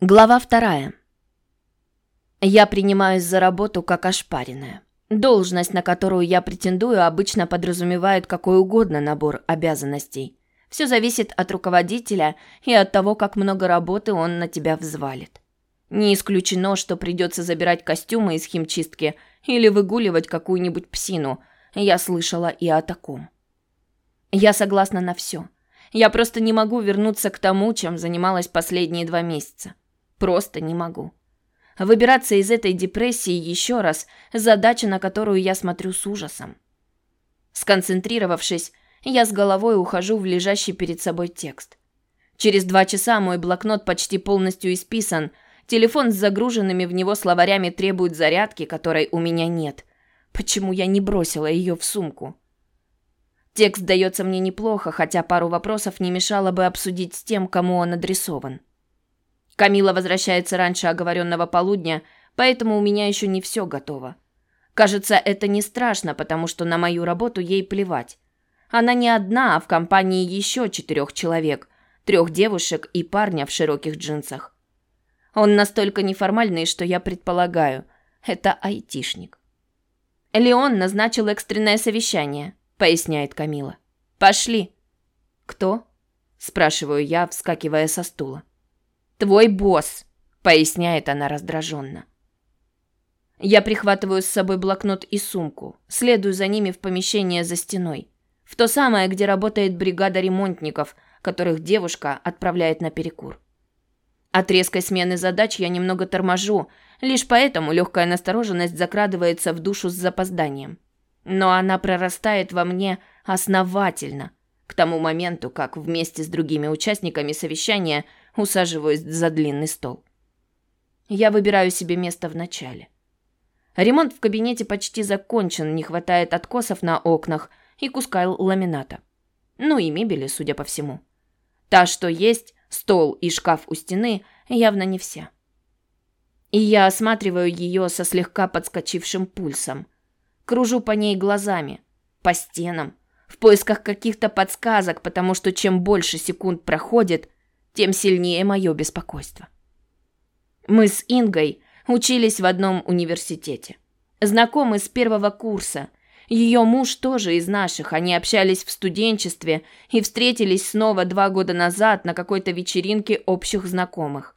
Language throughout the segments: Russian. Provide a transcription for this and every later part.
Глава вторая. Я принимаюсь за работу как ошпаренная. Должность, на которую я претендую, обычно подразумевает какой угодно набор обязанностей. Все зависит от руководителя и от того, как много работы он на тебя взвалит. Не исключено, что придется забирать костюмы из химчистки или выгуливать какую-нибудь псину. Я слышала и о таком. Я согласна на все. Я просто не могу вернуться к тому, чем занималась последние два месяца. Просто не могу. Выбираться из этой депрессии еще раз – задача, на которую я смотрю с ужасом. Сконцентрировавшись, я с головой ухожу в лежащий перед собой текст. Через два часа мой блокнот почти полностью исписан, телефон с загруженными в него словарями требует зарядки, которой у меня нет. Почему я не бросила ее в сумку? Текст дается мне неплохо, хотя пару вопросов не мешало бы обсудить с тем, кому он адресован. Камила возвращается раньше оговоренного полудня, поэтому у меня еще не все готово. Кажется, это не страшно, потому что на мою работу ей плевать. Она не одна, а в компании еще четырех человек, трех девушек и парня в широких джинсах. Он настолько неформальный, что я предполагаю, это айтишник. Леон назначил экстренное совещание, поясняет Камила. Пошли. Кто? спрашиваю я, вскакивая со стула. Твой босс, поясняет она раздраженно. Я прихватываю с собой блокнот и сумку, следую за ними в помещение за стеной, в то самое, где работает бригада ремонтников, которых девушка отправляет на перекур. От резкой смены задач я немного торможу, лишь поэтому легкая настороженность закрадывается в душу с запозданием. Но она прорастает во мне основательно, к тому моменту, как вместе с другими участниками совещания усаживаюсь за длинный стол. Я выбираю себе место в начале. Ремонт в кабинете почти закончен, не хватает откосов на окнах и куска ламината. Ну и мебели, судя по всему. Та, что есть, стол и шкаф у стены, явно не вся. И я осматриваю ее со слегка подскочившим пульсом. Кружу по ней глазами, по стенам, в поисках каких-то подсказок, потому что чем больше секунд проходит, тем сильнее мое беспокойство. Мы с Ингой учились в одном университете. Знакомы с первого курса. Ее муж тоже из наших, они общались в студенчестве и встретились снова два года назад на какой-то вечеринке общих знакомых.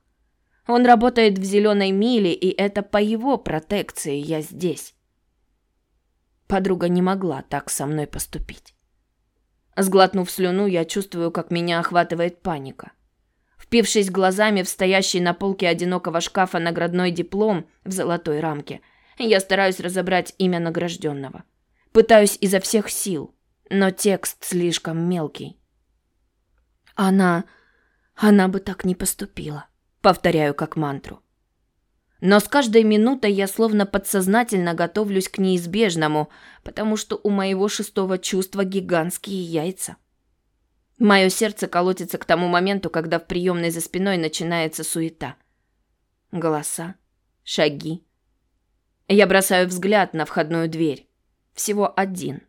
Он работает в «Зеленой миле», и это по его протекции я здесь. Подруга не могла так со мной поступить. Сглотнув слюну, я чувствую, как меня охватывает паника. Впившись глазами в стоящий на полке одинокого шкафа наградной диплом в золотой рамке, я стараюсь разобрать имя награжденного. Пытаюсь изо всех сил, но текст слишком мелкий. Она... она бы так не поступила. Повторяю как мантру. Но с каждой минутой я словно подсознательно готовлюсь к неизбежному, потому что у моего шестого чувства гигантские яйца. Мое сердце колотится к тому моменту, когда в приемной за спиной начинается суета. Голоса, шаги. Я бросаю взгляд на входную дверь. Всего один.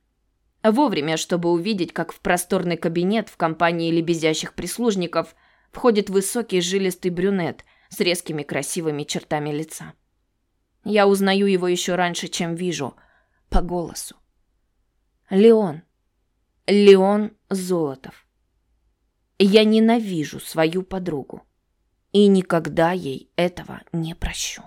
Вовремя, чтобы увидеть, как в просторный кабинет в компании лебезящих прислужников входит высокий жилистый брюнет с резкими красивыми чертами лица. Я узнаю его еще раньше, чем вижу, по голосу. Леон. Леон Золотов. Я ненавижу свою подругу и никогда ей этого не прощу.